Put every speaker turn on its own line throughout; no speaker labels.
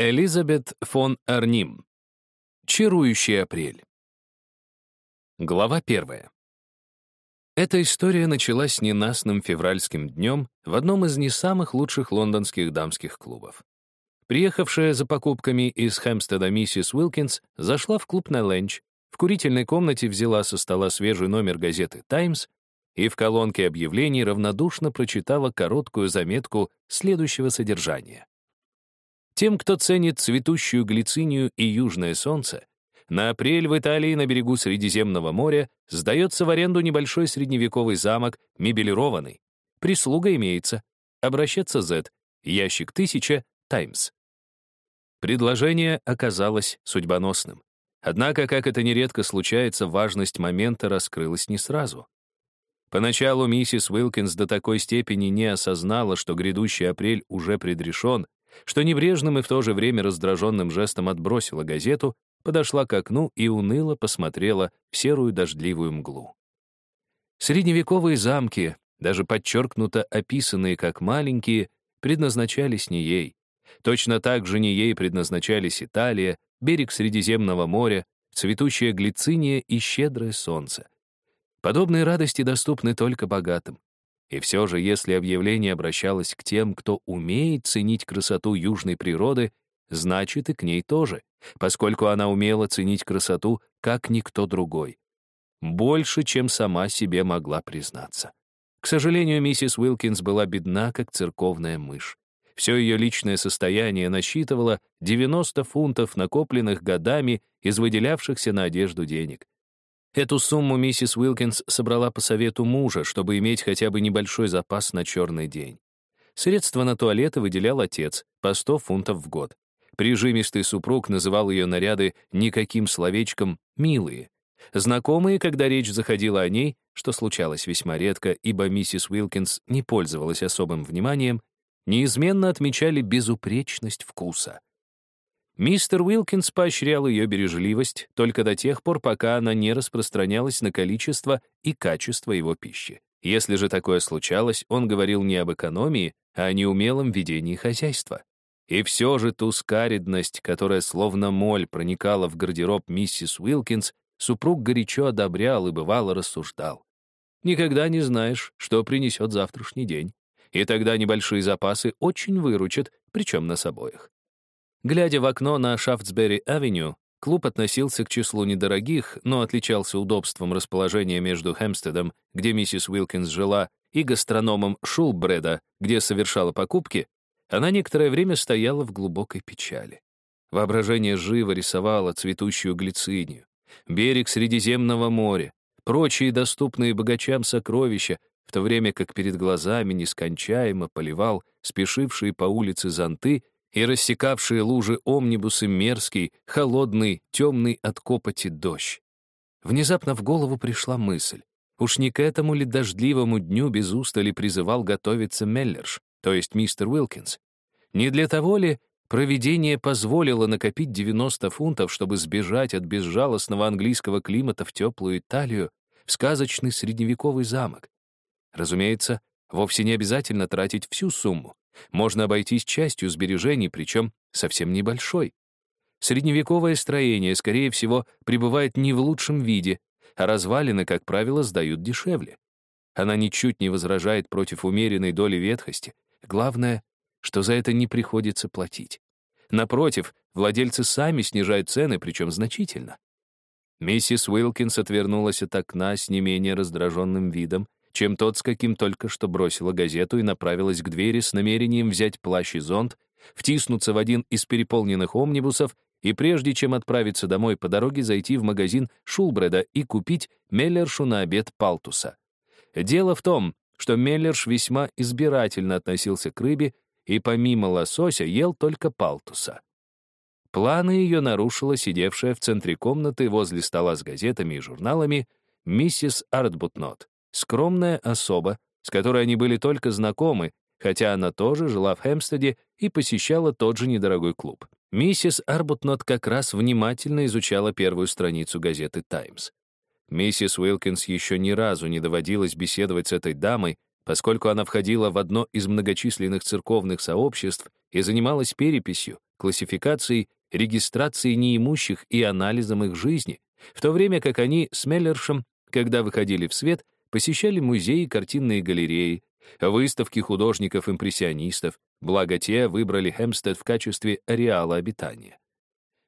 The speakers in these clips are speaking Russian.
Элизабет фон Арним. Чарующий апрель. Глава первая. Эта история началась ненастным февральским днем в одном из не самых лучших лондонских дамских клубов. Приехавшая за покупками из Хэмстеда миссис Уилкинс зашла в клуб на ленч, в курительной комнате взяла со стола свежий номер газеты «Таймс» и в колонке объявлений равнодушно прочитала короткую заметку следующего содержания. Тем, кто ценит цветущую глицинию и южное солнце, на апрель в Италии на берегу Средиземного моря сдается в аренду небольшой средневековый замок, мебелированный. Прислуга имеется. Обращаться Z. Ящик 1000, Таймс. Предложение оказалось судьбоносным. Однако, как это нередко случается, важность момента раскрылась не сразу. Поначалу миссис Уилкинс до такой степени не осознала, что грядущий апрель уже предрешен, что небрежным и в то же время раздраженным жестом отбросила газету, подошла к окну и уныло посмотрела в серую дождливую мглу. Средневековые замки, даже подчеркнуто описанные как маленькие, предназначались не ей. Точно так же не ей предназначались Италия, берег Средиземного моря, цветущая глициния и щедрое солнце. Подобные радости доступны только богатым. И все же, если объявление обращалось к тем, кто умеет ценить красоту южной природы, значит и к ней тоже, поскольку она умела ценить красоту, как никто другой. Больше, чем сама себе могла признаться. К сожалению, миссис Уилкинс была бедна, как церковная мышь. Все ее личное состояние насчитывало 90 фунтов, накопленных годами из выделявшихся на одежду денег. Эту сумму миссис Уилкинс собрала по совету мужа, чтобы иметь хотя бы небольшой запас на черный день. Средства на туалеты выделял отец, по 100 фунтов в год. Прижимистый супруг называл ее наряды никаким словечком «милые». Знакомые, когда речь заходила о ней, что случалось весьма редко, ибо миссис Уилкинс не пользовалась особым вниманием, неизменно отмечали безупречность вкуса. Мистер Уилкинс поощрял ее бережливость только до тех пор, пока она не распространялась на количество и качество его пищи. Если же такое случалось, он говорил не об экономии, а о неумелом ведении хозяйства. И все же ту скаридность, которая словно моль проникала в гардероб миссис Уилкинс, супруг горячо одобрял и бывало рассуждал. Никогда не знаешь, что принесет завтрашний день. И тогда небольшие запасы очень выручат, причем нас обоих. Глядя в окно на Шафтсбери-авеню, клуб относился к числу недорогих, но отличался удобством расположения между Хэмстедом, где миссис Уилкинс жила, и гастрономом Шулбреда, где совершала покупки, она некоторое время стояла в глубокой печали. Воображение живо рисовало цветущую глицинию, берег Средиземного моря, прочие доступные богачам сокровища, в то время как перед глазами нескончаемо поливал спешившие по улице зонты и рассекавшие лужи омнибусы мерзкий, холодный, темный от копоти дождь. Внезапно в голову пришла мысль. Уж не к этому ли дождливому дню без устали призывал готовиться Меллерш, то есть мистер Уилкинс? Не для того ли провидение позволило накопить 90 фунтов, чтобы сбежать от безжалостного английского климата в теплую Италию, в сказочный средневековый замок? Разумеется, вовсе не обязательно тратить всю сумму. Можно обойтись частью сбережений, причем совсем небольшой. Средневековое строение, скорее всего, пребывает не в лучшем виде, а развалины, как правило, сдают дешевле. Она ничуть не возражает против умеренной доли ветхости. Главное, что за это не приходится платить. Напротив, владельцы сами снижают цены, причем значительно. Миссис Уилкинс отвернулась от окна с не менее раздраженным видом чем тот, с каким только что бросила газету и направилась к двери с намерением взять плащ и зонт, втиснуться в один из переполненных омнибусов и прежде чем отправиться домой по дороге зайти в магазин Шулбреда и купить Меллершу на обед Палтуса. Дело в том, что Меллерш весьма избирательно относился к рыбе и помимо лосося ел только Палтуса. Планы ее нарушила сидевшая в центре комнаты возле стола с газетами и журналами миссис Артбутнот. Скромная особа, с которой они были только знакомы, хотя она тоже жила в Хэмстеде и посещала тот же недорогой клуб. Миссис Арбутнот как раз внимательно изучала первую страницу газеты «Таймс». Миссис Уилкинс еще ни разу не доводилось беседовать с этой дамой, поскольку она входила в одно из многочисленных церковных сообществ и занималась переписью, классификацией, регистрацией неимущих и анализом их жизни, в то время как они с Меллершем, когда выходили в свет, посещали музеи, картинные галереи, выставки художников-импрессионистов, благо те выбрали Хемстед в качестве ареала обитания.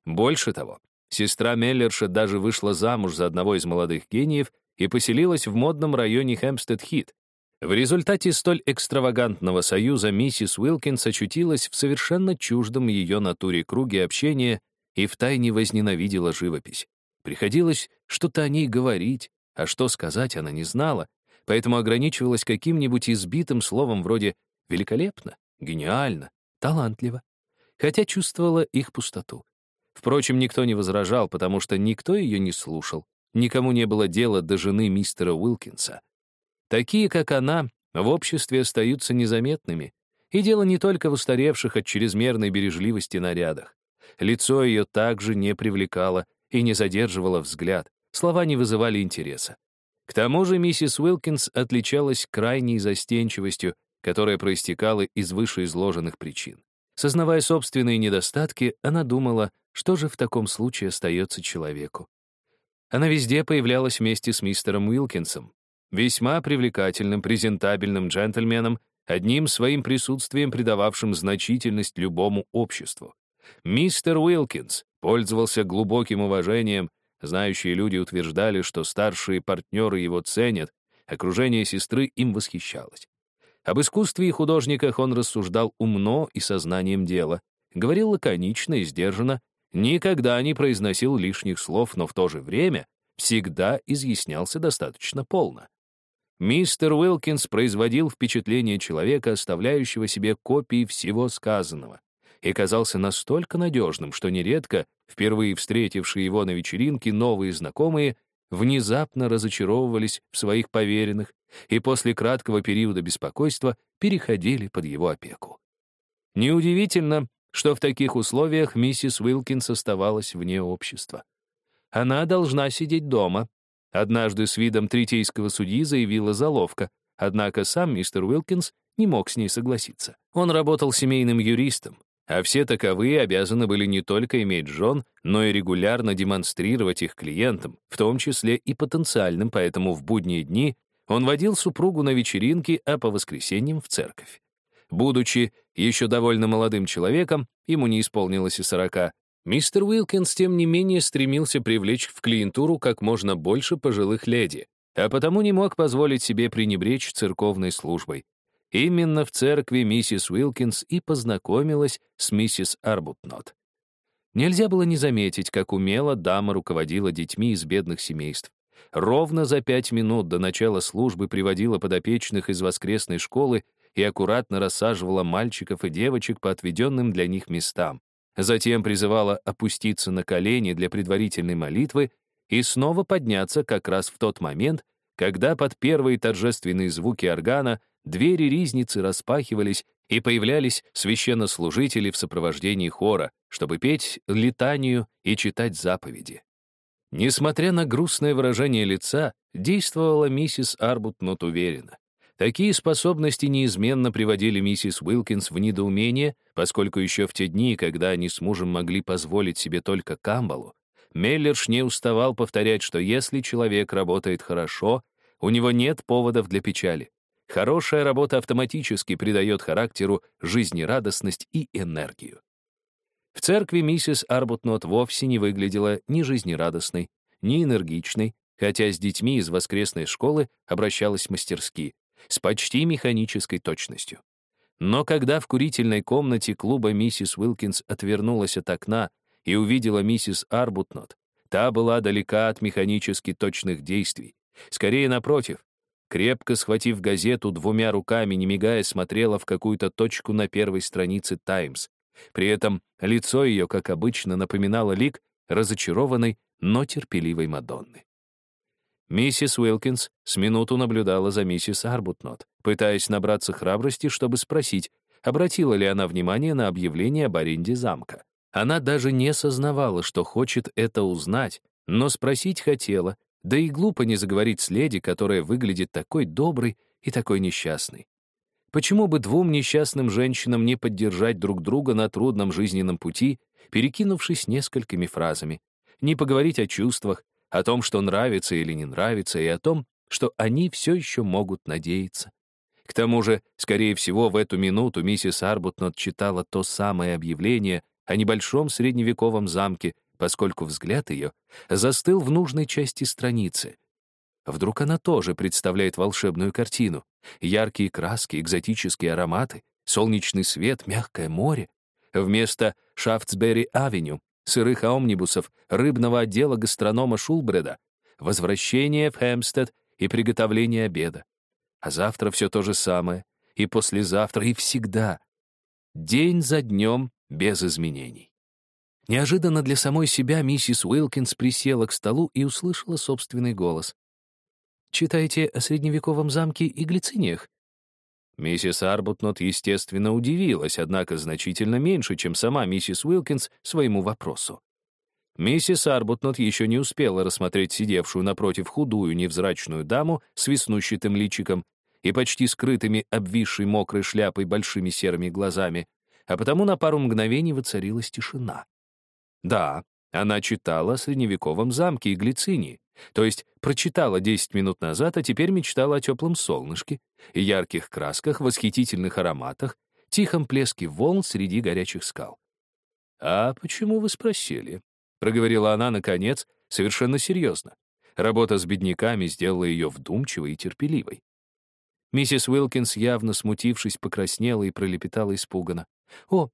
Больше того, сестра Меллерша даже вышла замуж за одного из молодых гениев и поселилась в модном районе Хемстед-Хит. В результате столь экстравагантного союза миссис Уилкинс очутилась в совершенно чуждом ее натуре круге общения и втайне возненавидела живопись. Приходилось что-то о ней говорить, а что сказать она не знала, поэтому ограничивалась каким-нибудь избитым словом вроде «великолепно», «гениально», «талантливо», хотя чувствовала их пустоту. Впрочем, никто не возражал, потому что никто ее не слушал, никому не было дела до жены мистера Уилкинса. Такие, как она, в обществе остаются незаметными, и дело не только в устаревших от чрезмерной бережливости нарядах. Лицо ее также не привлекало и не задерживало взгляд, слова не вызывали интереса. К тому же миссис Уилкинс отличалась крайней застенчивостью, которая проистекала из вышеизложенных причин. Сознавая собственные недостатки, она думала, что же в таком случае остается человеку. Она везде появлялась вместе с мистером Уилкинсом, весьма привлекательным, презентабельным джентльменом, одним своим присутствием придававшим значительность любому обществу. Мистер Уилкинс пользовался глубоким уважением, знающие люди утверждали, что старшие партнеры его ценят, окружение сестры им восхищалось. Об искусстве и художниках он рассуждал умно и сознанием дела, говорил лаконично и сдержанно, никогда не произносил лишних слов, но в то же время всегда изъяснялся достаточно полно. Мистер Уилкинс производил впечатление человека, оставляющего себе копии всего сказанного, и казался настолько надежным, что нередко впервые встретившие его на вечеринке новые знакомые внезапно разочаровывались в своих поверенных и после краткого периода беспокойства переходили под его опеку. Неудивительно, что в таких условиях миссис Уилкинс оставалась вне общества. Она должна сидеть дома. Однажды с видом третейского судьи заявила заловка, однако сам мистер Уилкинс не мог с ней согласиться. Он работал семейным юристом, а все таковые обязаны были не только иметь жен, но и регулярно демонстрировать их клиентам, в том числе и потенциальным, поэтому в будние дни он водил супругу на вечеринки, а по воскресеньям в церковь. Будучи еще довольно молодым человеком, ему не исполнилось и сорока, мистер Уилкинс, тем не менее, стремился привлечь в клиентуру как можно больше пожилых леди, а потому не мог позволить себе пренебречь церковной службой. Именно в церкви миссис Уилкинс и познакомилась с миссис Арбутнот. Нельзя было не заметить, как умело дама руководила детьми из бедных семейств. Ровно за пять минут до начала службы приводила подопечных из воскресной школы и аккуратно рассаживала мальчиков и девочек по отведенным для них местам. Затем призывала опуститься на колени для предварительной молитвы и снова подняться как раз в тот момент, когда под первые торжественные звуки органа двери ризницы распахивались, и появлялись священнослужители в сопровождении хора, чтобы петь литанию и читать заповеди. Несмотря на грустное выражение лица, действовала миссис Арбутнот уверенно. Такие способности неизменно приводили миссис Уилкинс в недоумение, поскольку еще в те дни, когда они с мужем могли позволить себе только камбалу, Меллерш не уставал повторять, что если человек работает хорошо, у него нет поводов для печали. Хорошая работа автоматически придает характеру жизнерадостность и энергию. В церкви миссис Арбутнот вовсе не выглядела ни жизнерадостной, ни энергичной, хотя с детьми из воскресной школы обращалась мастерски, с почти механической точностью. Но когда в курительной комнате клуба миссис Уилкинс отвернулась от окна и увидела миссис Арбутнот, та была далека от механически точных действий. Скорее, напротив, крепко схватив газету двумя руками, не мигая, смотрела в какую-то точку на первой странице «Таймс». При этом лицо ее, как обычно, напоминало лик разочарованной, но терпеливой Мадонны. Миссис Уилкинс с минуту наблюдала за миссис Арбутнот, пытаясь набраться храбрости, чтобы спросить, обратила ли она внимание на объявление об аренде замка. Она даже не сознавала, что хочет это узнать, но спросить хотела, да и глупо не заговорить с леди, которая выглядит такой доброй и такой несчастной. Почему бы двум несчастным женщинам не поддержать друг друга на трудном жизненном пути, перекинувшись несколькими фразами, не поговорить о чувствах, о том, что нравится или не нравится, и о том, что они все еще могут надеяться. К тому же, скорее всего, в эту минуту миссис Арбутнот читала то самое объявление о небольшом средневековом замке, поскольку взгляд ее застыл в нужной части страницы. Вдруг она тоже представляет волшебную картину. Яркие краски, экзотические ароматы, солнечный свет, мягкое море. Вместо Шафтсбери-авеню, сырых омнибусов, рыбного отдела гастронома Шулбреда, возвращение в Хэмстед и приготовление обеда. А завтра все то же самое, и послезавтра, и всегда. День за днем без изменений. Неожиданно для самой себя миссис Уилкинс присела к столу и услышала собственный голос. «Читаете о средневековом замке и глициниях?» Миссис Арбутнот, естественно, удивилась, однако значительно меньше, чем сама миссис Уилкинс своему вопросу. Миссис Арбутнот еще не успела рассмотреть сидевшую напротив худую невзрачную даму с веснущатым личиком и почти скрытыми обвисшей мокрой шляпой большими серыми глазами, а потому на пару мгновений воцарилась тишина. Да, она читала о средневековом замке и глицинии, то есть прочитала 10 минут назад, а теперь мечтала о теплом солнышке, ярких красках, восхитительных ароматах, тихом плеске волн среди горячих скал. «А почему вы спросили?» — проговорила она, наконец, совершенно серьезно. Работа с бедняками сделала ее вдумчивой и терпеливой. Миссис Уилкинс, явно смутившись, покраснела и пролепетала испуганно. «О,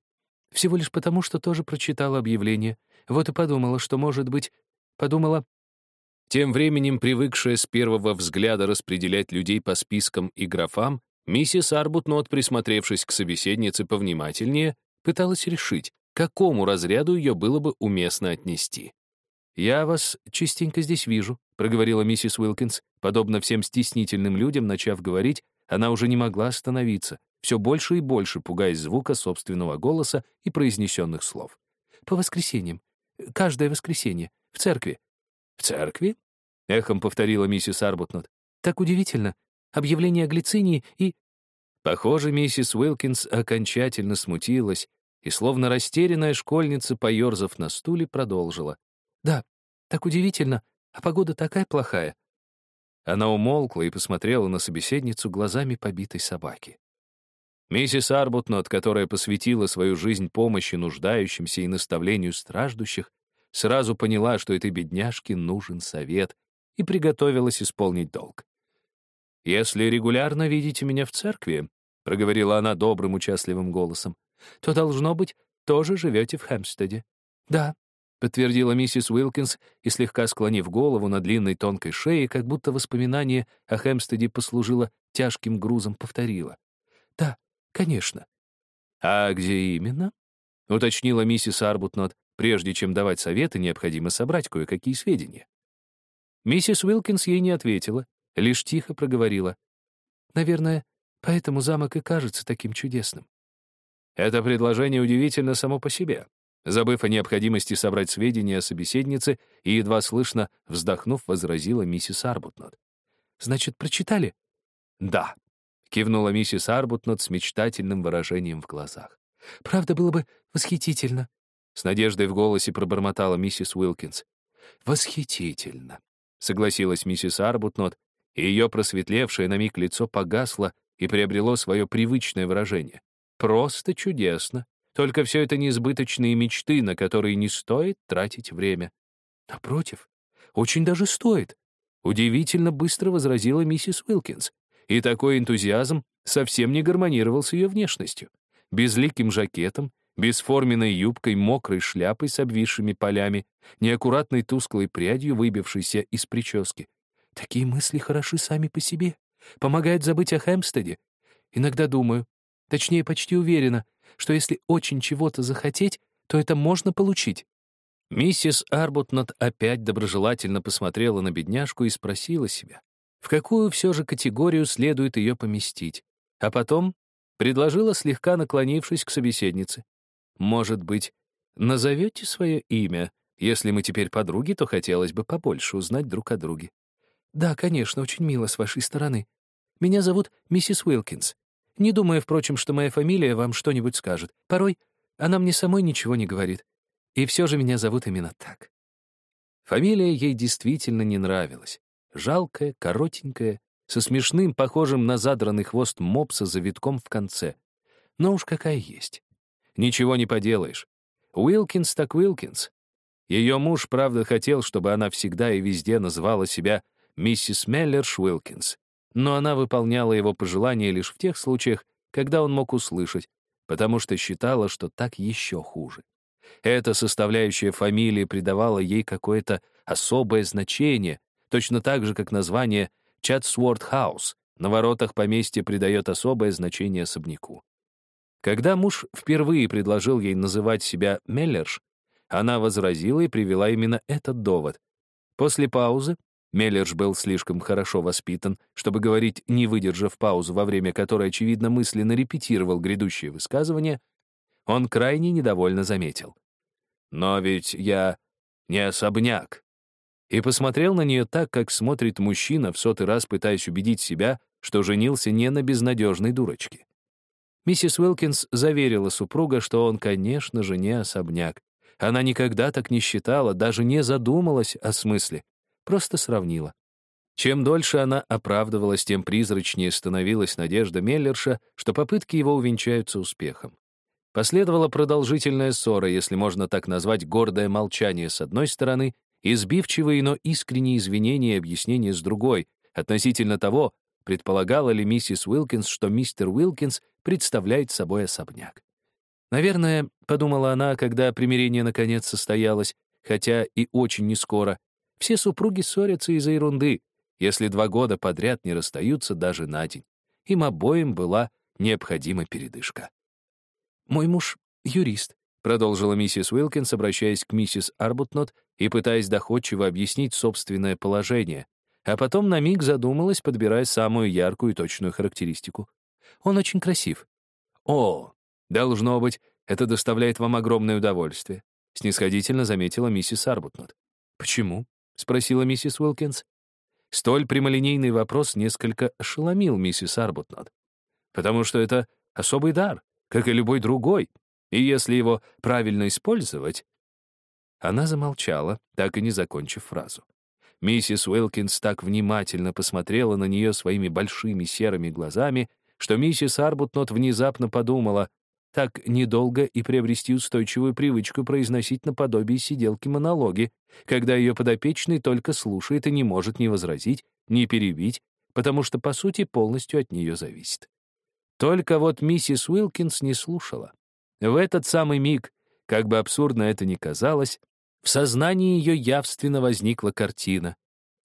всего лишь потому, что тоже прочитала объявление. Вот и подумала, что, может быть, подумала, тем временем, привыкшая с первого взгляда распределять людей по спискам и графам, миссис Арбутнот, присмотревшись к собеседнице повнимательнее, пыталась решить, к какому разряду ее было бы уместно отнести. «Я вас частенько здесь вижу», — проговорила миссис Уилкинс. Подобно всем стеснительным людям, начав говорить, она уже не могла остановиться, все больше и больше пугаясь звука собственного голоса и произнесенных слов. «По воскресеньям. Каждое воскресенье. В церкви. «В церкви?» — эхом повторила миссис Арбутнот. «Так удивительно. Объявление о глицинии и...» Похоже, миссис Уилкинс окончательно смутилась и, словно растерянная школьница, поерзав на стуле, продолжила. «Да, так удивительно, а погода такая плохая». Она умолкла и посмотрела на собеседницу глазами побитой собаки. Миссис Арбутнот, которая посвятила свою жизнь помощи нуждающимся и наставлению страждущих, сразу поняла, что этой бедняжке нужен совет, и приготовилась исполнить долг. «Если регулярно видите меня в церкви», — проговорила она добрым, участливым голосом, «то, должно быть, тоже живете в Хэмстеде». «Да», — подтвердила миссис Уилкинс и, слегка склонив голову на длинной тонкой шее, как будто воспоминание о Хэмстеде послужило тяжким грузом, повторила. «Да, конечно». «А где именно?» — уточнила миссис Арбутнот. Прежде чем давать советы, необходимо собрать кое-какие сведения. Миссис Уилкинс ей не ответила, лишь тихо проговорила. «Наверное, поэтому замок и кажется таким чудесным». Это предложение удивительно само по себе. Забыв о необходимости собрать сведения о собеседнице и едва слышно, вздохнув, возразила миссис Арбутнот. «Значит, прочитали?» «Да», — кивнула миссис Арбутнот с мечтательным выражением в глазах. «Правда, было бы восхитительно», с надеждой в голосе пробормотала миссис Уилкинс. «Восхитительно», — согласилась миссис Арбутнот, и ее просветлевшее на миг лицо погасло и приобрело свое привычное выражение. «Просто чудесно. Только все это неизбыточные мечты, на которые не стоит тратить время». «Напротив, очень даже стоит», — удивительно быстро возразила миссис Уилкинс. И такой энтузиазм совсем не гармонировал с ее внешностью. Безликим жакетом, бесформенной юбкой, мокрой шляпой с обвисшими полями, неаккуратной тусклой прядью, выбившейся из прически. Такие мысли хороши сами по себе, помогают забыть о Хэмстеде. Иногда думаю, точнее, почти уверена, что если очень чего-то захотеть, то это можно получить. Миссис Арбутнот опять доброжелательно посмотрела на бедняжку и спросила себя, в какую все же категорию следует ее поместить, а потом предложила, слегка наклонившись к собеседнице. Может быть, назовете свое имя? Если мы теперь подруги, то хотелось бы побольше узнать друг о друге. Да, конечно, очень мило с вашей стороны. Меня зовут миссис Уилкинс.
Не думаю, впрочем, что моя фамилия вам что-нибудь скажет. Порой она мне самой ничего не говорит. И все же меня зовут именно так».
Фамилия ей действительно не нравилась. Жалкая, коротенькая, со смешным, похожим на задранный хвост мопса завитком в конце. Но уж какая есть. Ничего не поделаешь. Уилкинс так Уилкинс. Ее муж, правда, хотел, чтобы она всегда и везде называла себя миссис Меллерш Уилкинс, но она выполняла его пожелания лишь в тех случаях, когда он мог услышать, потому что считала, что так еще хуже. Эта составляющая фамилии придавала ей какое-то особое значение, точно так же, как название Чатсворд Хаус на воротах поместья придает особое значение особняку. Когда муж впервые предложил ей называть себя Меллерш, она возразила и привела именно этот довод. После паузы Меллерш был слишком хорошо воспитан, чтобы говорить, не выдержав паузу, во время которой, очевидно, мысленно репетировал грядущее высказывание, он крайне недовольно заметил. «Но ведь я не особняк». И посмотрел на нее так, как смотрит мужчина, в сотый раз пытаясь убедить себя, что женился не на безнадежной дурочке. Миссис Уилкинс заверила супруга, что он, конечно же, не особняк. Она никогда так не считала, даже не задумалась о смысле, просто сравнила. Чем дольше она оправдывалась, тем призрачнее становилась надежда Меллерша, что попытки его увенчаются успехом. Последовала продолжительная ссора, если можно так назвать гордое молчание с одной стороны, избивчивые, но искренние извинения и объяснения с другой, относительно того, предполагала ли миссис Уилкинс, что мистер Уилкинс представляет собой особняк. Наверное, подумала она, когда примирение наконец состоялось, хотя и очень нескоро, все супруги ссорятся из-за ерунды, если два года подряд не расстаются даже на день. Им обоим была необходима передышка. «Мой муж — юрист», — продолжила миссис Уилкинс, обращаясь к миссис Арбутнот и пытаясь доходчиво объяснить собственное положение, а потом на миг задумалась, подбирая самую яркую и точную характеристику. Он очень красив. О, должно быть, это доставляет вам огромное удовольствие, снисходительно заметила миссис Арбутнот. Почему? Спросила миссис Уилкинс. Столь прямолинейный вопрос несколько ошеломил миссис Арбутнот. Потому что это особый дар, как и любой другой, и если его правильно использовать... Она замолчала, так и не закончив фразу. Миссис Уилкинс так внимательно посмотрела на нее своими большими серыми глазами, что миссис Арбутнот внезапно подумала, так недолго и приобрести устойчивую привычку произносить наподобие сиделки монологи, когда ее подопечный только слушает и не может ни возразить, ни перебить, потому что, по сути, полностью от нее зависит. Только вот миссис Уилкинс не слушала. В этот самый миг, как бы абсурдно это ни казалось, в сознании ее явственно возникла картина.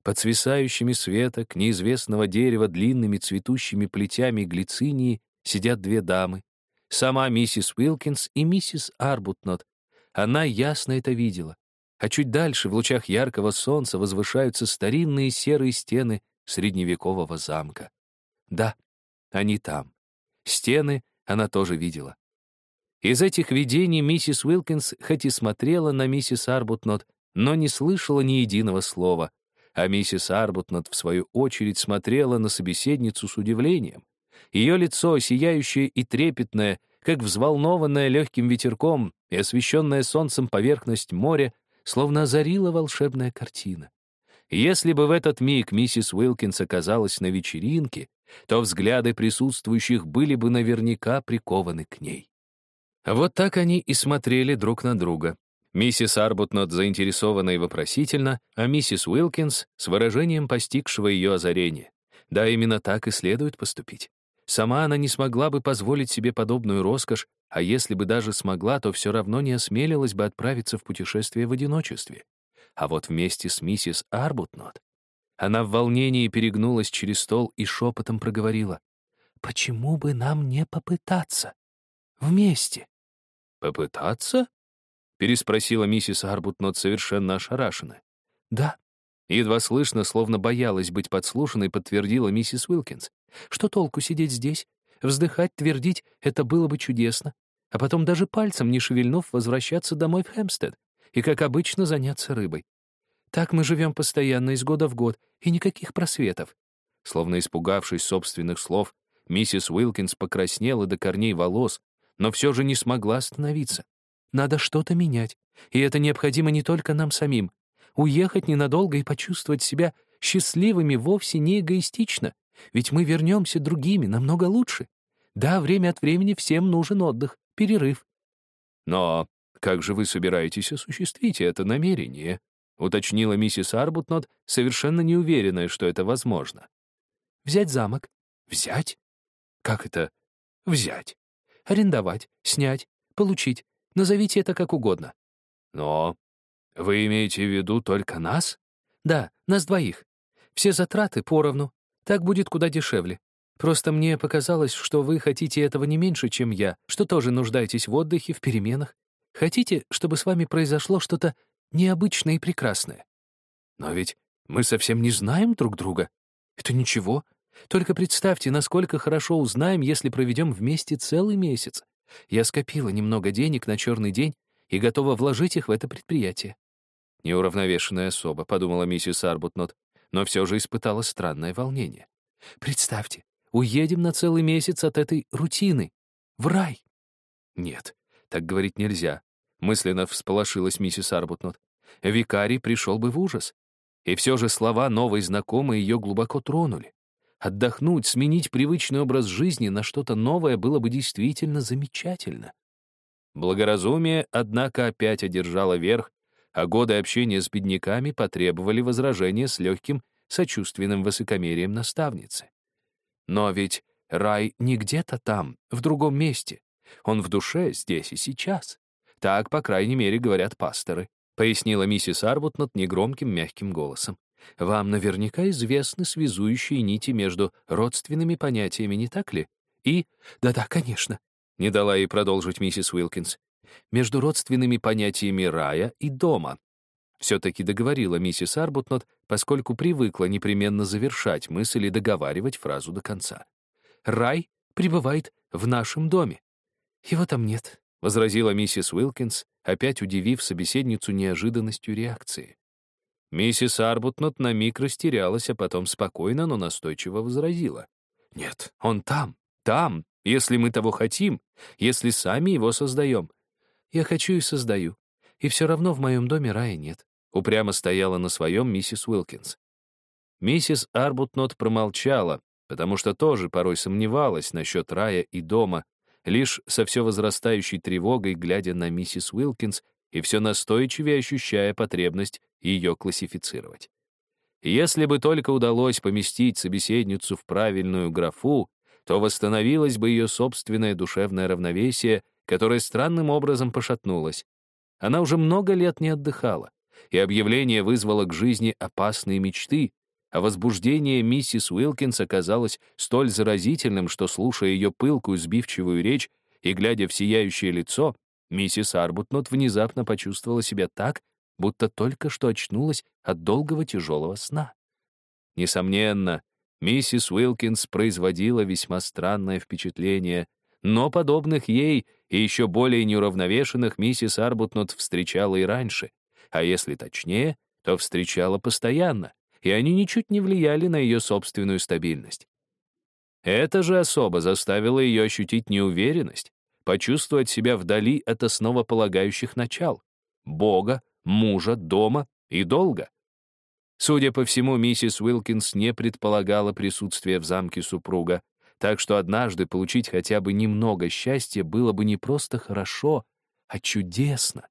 Под свисающими светок неизвестного дерева длинными цветущими плетями глицинии сидят две дамы. Сама миссис Уилкинс и миссис Арбутнот. Она ясно это видела. А чуть дальше, в лучах яркого солнца, возвышаются старинные серые стены средневекового замка. Да, они там. Стены она тоже видела. Из этих видений миссис Уилкинс хоть и смотрела на миссис Арбутнот, но не слышала ни единого слова — а миссис Арбутнот, в свою очередь, смотрела на собеседницу с удивлением. Ее лицо, сияющее и трепетное, как взволнованное легким ветерком и освещенная солнцем поверхность моря, словно озарила волшебная картина. Если бы в этот миг миссис Уилкинс оказалась на вечеринке, то взгляды присутствующих были бы наверняка прикованы к ней. Вот так они и смотрели друг на друга, Миссис Арбутнот заинтересована и вопросительно, а миссис Уилкинс с выражением постигшего ее озарения. Да, именно так и следует поступить. Сама она не смогла бы позволить себе подобную роскошь, а если бы даже смогла, то все равно не осмелилась бы отправиться в путешествие в одиночестве. А вот вместе с миссис Арбутнот она в волнении перегнулась через стол и шепотом проговорила. «Почему бы нам не попытаться? Вместе?» «Попытаться?» переспросила миссис Арбутнот совершенно ошарашенная. «Да». Едва слышно, словно боялась быть подслушанной, подтвердила миссис Уилкинс. «Что толку сидеть здесь? Вздыхать, твердить — это было бы чудесно. А потом даже пальцем не шевельнув возвращаться домой в Хэмстед и, как обычно, заняться рыбой. Так мы живем постоянно, из года в год, и никаких просветов». Словно испугавшись собственных слов, Миссис Уилкинс покраснела до корней волос, но все же не смогла остановиться.
Надо что-то менять, и это необходимо не только нам самим. Уехать ненадолго и почувствовать себя счастливыми вовсе не эгоистично, ведь мы вернемся другими, намного лучше. Да, время от времени всем нужен отдых, перерыв.
Но как же вы собираетесь осуществить это намерение? уточнила миссис Арбутнот, совершенно неуверенная, что это возможно.
Взять замок.
Взять? Как это взять?
Арендовать, снять, получить. Назовите это как угодно.
Но вы имеете в виду только нас?
Да, нас двоих. Все затраты поровну. Так будет куда дешевле. Просто мне показалось, что вы хотите этого не меньше, чем я, что тоже нуждаетесь в отдыхе, в переменах. Хотите, чтобы с вами произошло что-то необычное и прекрасное.
Но ведь мы совсем не знаем друг друга.
Это ничего. Только представьте, насколько хорошо узнаем, если проведем вместе целый месяц. Я скопила немного денег на черный день и готова вложить их в это предприятие.
Неуравновешенная особа, подумала миссис Арбутнот, но все же испытала странное волнение.
Представьте, Уедем на целый месяц от этой рутины. В рай.
Нет, так говорить нельзя. Мысленно всполошилась миссис Арбутнот. Викарий пришел бы в ужас. И все же слова новой знакомой ее глубоко тронули. Отдохнуть, сменить привычный образ жизни на что-то новое было бы действительно замечательно. Благоразумие, однако, опять одержало верх, а годы общения с бедняками потребовали возражения с легким, сочувственным высокомерием наставницы. Но ведь рай не где-то там, в другом месте. Он в душе, здесь и сейчас. Так, по крайней мере, говорят пасторы, пояснила миссис Арбутнот негромким мягким голосом. Вам наверняка известны связующие нити между родственными понятиями, не так ли? И...
Да-да, конечно.
Не дала ей продолжить миссис Уилкинс. Между родственными понятиями рая и дома. Все-таки договорила миссис Арбутнот, поскольку привыкла непременно завершать мысль и договаривать фразу до конца. «Рай пребывает в нашем доме».
«Его там нет», —
возразила миссис Уилкинс, опять удивив собеседницу неожиданностью реакции. Миссис Арбутнот на миг растерялась, а потом спокойно, но настойчиво возразила. «Нет, он там, там, если мы того хотим, если сами его создаем».
«Я хочу и создаю, и все равно в моем доме рая нет.
Упрямо стояла на своем миссис Уилкинс. Миссис Арбутнот промолчала, потому что тоже порой сомневалась насчет рая и дома, лишь со все возрастающей тревогой, глядя на миссис Уилкинс и все настойчивее ощущая потребность ее классифицировать. Если бы только удалось поместить собеседницу в правильную графу, то восстановилось бы ее собственное душевное равновесие, которое странным образом пошатнулось. Она уже много лет не отдыхала и объявление вызвало к жизни опасные мечты, а возбуждение миссис Уилкинс оказалось столь заразительным, что, слушая ее пылкую, сбивчивую речь и глядя в сияющее лицо, миссис Арбутнот внезапно почувствовала себя так, будто только что очнулась от долгого тяжелого сна. Несомненно, миссис Уилкинс производила весьма странное впечатление, но подобных ей и еще более неуравновешенных миссис Арбутнот встречала и раньше а если точнее, то встречала постоянно, и они ничуть не влияли на ее собственную стабильность. Это же особо заставило ее ощутить неуверенность, почувствовать себя вдали от основополагающих начал — Бога, мужа, дома и долга. Судя по всему, миссис Уилкинс не предполагала присутствия в замке супруга, так что однажды получить хотя бы немного счастья было бы не просто хорошо, а чудесно.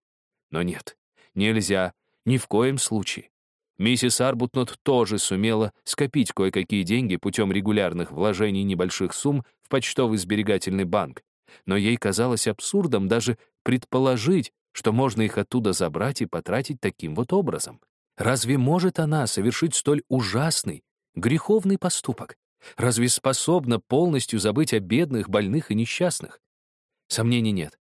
Но нет, Нельзя. Ни в коем случае. Миссис Арбутнот тоже сумела скопить кое-какие деньги путем регулярных вложений небольших сумм в почтовый сберегательный банк. Но ей казалось абсурдом даже предположить, что можно их оттуда забрать и потратить таким вот образом. Разве может она совершить столь ужасный, греховный поступок? Разве способна полностью забыть о бедных, больных и несчастных? Сомнений нет.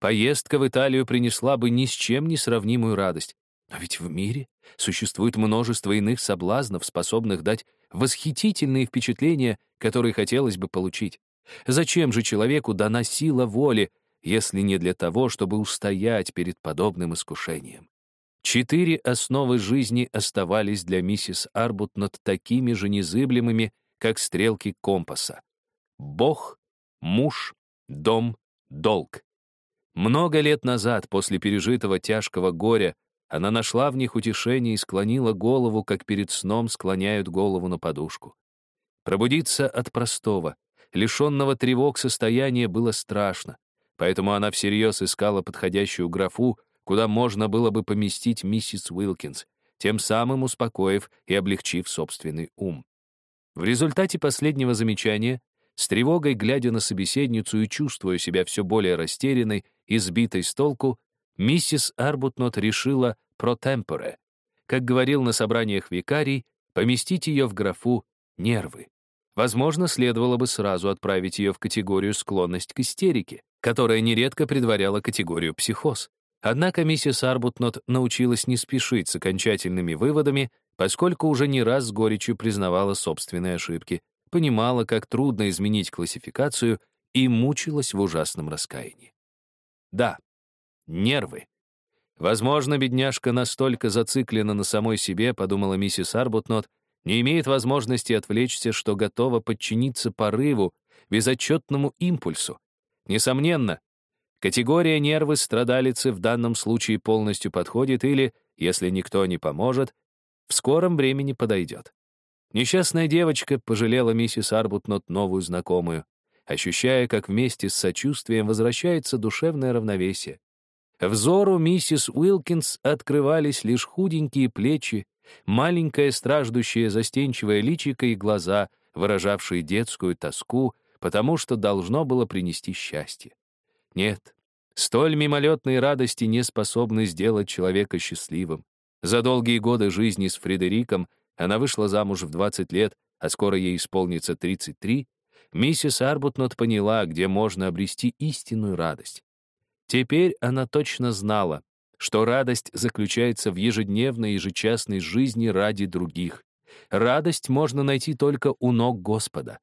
Поездка в Италию принесла бы ни с чем не сравнимую радость. Но ведь в мире существует множество иных соблазнов, способных дать восхитительные впечатления, которые хотелось бы получить. Зачем же человеку дана сила воли, если не для того, чтобы устоять перед подобным искушением? Четыре основы жизни оставались для миссис Арбут такими же незыблемыми, как стрелки компаса. Бог, муж, дом, долг. Много лет назад, после пережитого тяжкого горя, она нашла в них утешение и склонила голову, как перед сном склоняют голову на подушку. Пробудиться от простого, лишенного тревог состояния было страшно, поэтому она всерьез искала подходящую графу, куда можно было бы поместить миссис Уилкинс, тем самым успокоив и облегчив собственный ум. В результате последнего замечания, с тревогой глядя на собеседницу и чувствуя себя все более растерянной и сбитой с толку, миссис Арбутнот решила про темпоре, как говорил на собраниях викарий, поместить ее в графу «нервы». Возможно, следовало бы сразу отправить ее в категорию склонность к истерике, которая нередко предваряла категорию психоз. Однако миссис Арбутнот научилась не спешить с окончательными выводами, поскольку уже не раз с горечью признавала собственные ошибки, понимала, как трудно изменить классификацию и мучилась в ужасном раскаянии. Да, нервы. Возможно, бедняжка настолько зациклена на самой себе, подумала миссис Арбутнот, не имеет возможности отвлечься, что готова подчиниться порыву, безотчетному импульсу. Несомненно, категория нервы страдалицы в данном случае полностью подходит или, если никто не поможет, в скором времени подойдет. Несчастная девочка пожалела миссис Арбутнот новую знакомую, ощущая, как вместе с сочувствием возвращается душевное равновесие. Взору миссис Уилкинс открывались лишь худенькие плечи, маленькое страждущее застенчивое личико и глаза, выражавшие детскую тоску, потому что должно было принести счастье. Нет, столь мимолетные радости не способны сделать человека счастливым. За долгие годы жизни с Фредериком она вышла замуж в 20 лет, а скоро ей исполнится 33, миссис Арбутнот поняла, где можно обрести истинную радость. Теперь она точно знала, что радость заключается в ежедневной ежечасной жизни ради других. Радость можно найти только у ног Господа.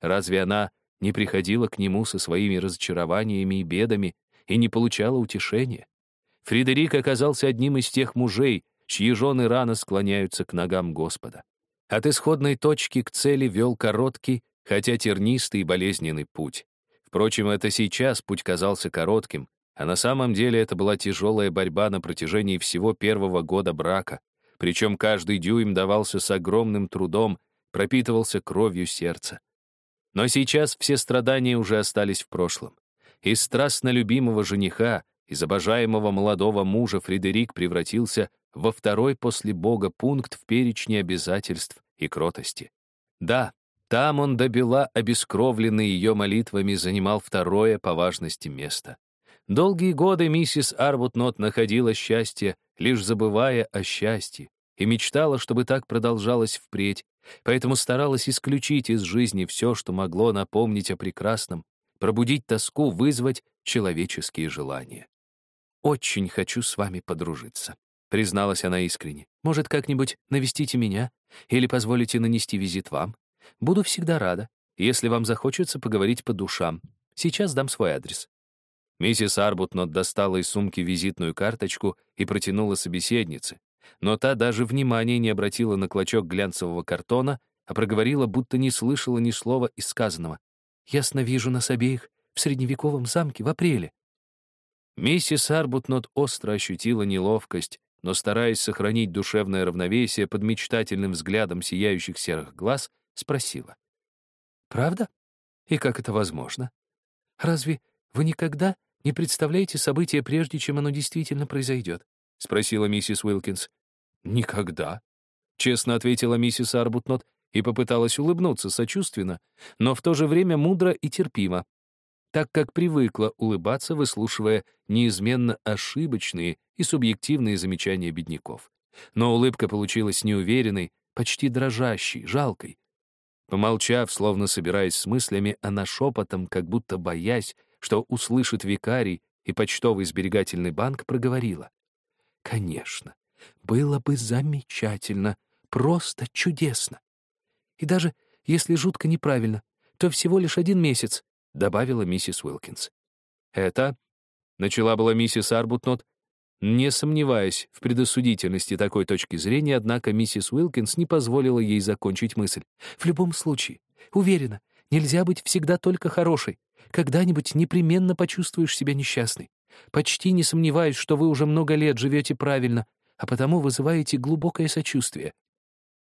Разве она не приходила к нему со своими разочарованиями и бедами и не получала утешения? Фредерик оказался одним из тех мужей, чьи жены рано склоняются к ногам Господа. От исходной точки к цели вел короткий, хотя тернистый и болезненный путь. Впрочем, это сейчас путь казался коротким, а на самом деле это была тяжелая борьба на протяжении всего первого года брака, причем каждый дюйм давался с огромным трудом, пропитывался кровью сердца. Но сейчас все страдания уже остались в прошлом. Из страстно любимого жениха, из обожаемого молодого мужа Фредерик превратился во второй после Бога пункт в перечне обязательств и кротости. Да, там он добила обескровленный ее молитвами занимал второе по важности место. Долгие годы миссис Арбутнот находила счастье, лишь забывая о счастье, и мечтала, чтобы так продолжалось впредь, поэтому старалась исключить из жизни все, что могло напомнить о прекрасном, пробудить тоску, вызвать человеческие желания. «Очень хочу с вами подружиться», — призналась она искренне. «Может, как-нибудь навестите меня или позволите нанести визит вам? Буду всегда рада, если вам захочется поговорить по душам. Сейчас дам свой адрес». Миссис Арбутнот достала из сумки визитную карточку и протянула собеседнице, но та даже внимания не обратила на клочок глянцевого картона, а проговорила, будто не слышала ни слова из сказанного. «Ясно вижу нас обеих в средневековом замке в апреле». Миссис Арбутнот остро ощутила неловкость, но, стараясь сохранить душевное равновесие под мечтательным взглядом сияющих серых глаз, спросила. «Правда? И как это возможно? Разве вы никогда не представляете события, прежде чем оно действительно произойдет?» — спросила миссис Уилкинс. «Никогда», — честно ответила миссис Арбутнот и попыталась улыбнуться сочувственно, но в то же время мудро и терпимо, так как привыкла улыбаться, выслушивая неизменно ошибочные и субъективные замечания бедняков. Но улыбка получилась неуверенной, почти дрожащей, жалкой. Помолчав, словно собираясь с мыслями, она шепотом, как будто боясь, что услышит викарий и почтовый сберегательный банк, проговорила. «Конечно, было бы замечательно, просто чудесно. И даже если жутко неправильно, то всего лишь один месяц», — добавила миссис Уилкинс. «Это...» — начала была миссис Арбутнот, не сомневаясь в предосудительности такой точки зрения, однако миссис Уилкинс не позволила ей закончить мысль. «В любом случае, уверена,
Нельзя быть всегда только хорошей. Когда-нибудь непременно почувствуешь себя несчастной. Почти не сомневаюсь, что вы уже много лет живете правильно, а потому вызываете глубокое сочувствие».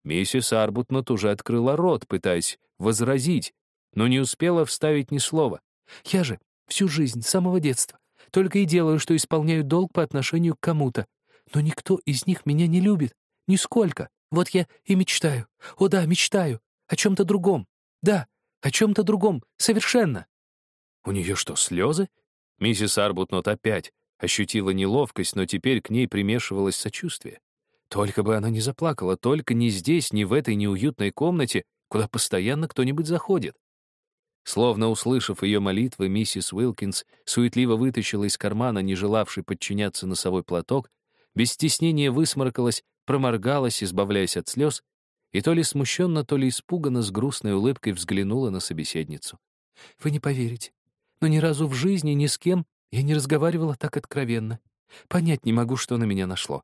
Миссис Арбутнот уже открыла рот, пытаясь возразить, но не успела вставить ни слова.
«Я же всю жизнь, с самого детства, только и делаю, что исполняю долг по отношению к кому-то. Но никто из них меня не любит. Нисколько. Вот я и мечтаю. О да, мечтаю. О чем-то другом. Да, о чем-то другом. Совершенно.
У нее что, слезы? Миссис Арбутнот опять ощутила неловкость, но теперь к ней примешивалось сочувствие. Только бы она не заплакала, только не здесь, не в этой неуютной комнате, куда постоянно кто-нибудь заходит. Словно услышав ее молитвы, миссис Уилкинс суетливо вытащила из кармана, не желавший подчиняться носовой платок, без стеснения высморкалась, проморгалась, избавляясь от слез, и то ли смущенно, то ли испуганно с грустной улыбкой взглянула на собеседницу.
«Вы не поверите, но ни разу в жизни ни с кем я не разговаривала так откровенно. Понять не могу, что на меня нашло».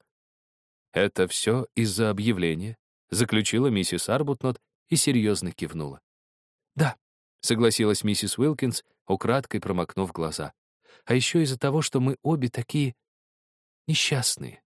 «Это все из-за объявления», — заключила миссис Арбутнот и серьезно кивнула.
«Да», — согласилась миссис Уилкинс, украдкой промокнув глаза. «А еще из-за того, что мы обе такие несчастные».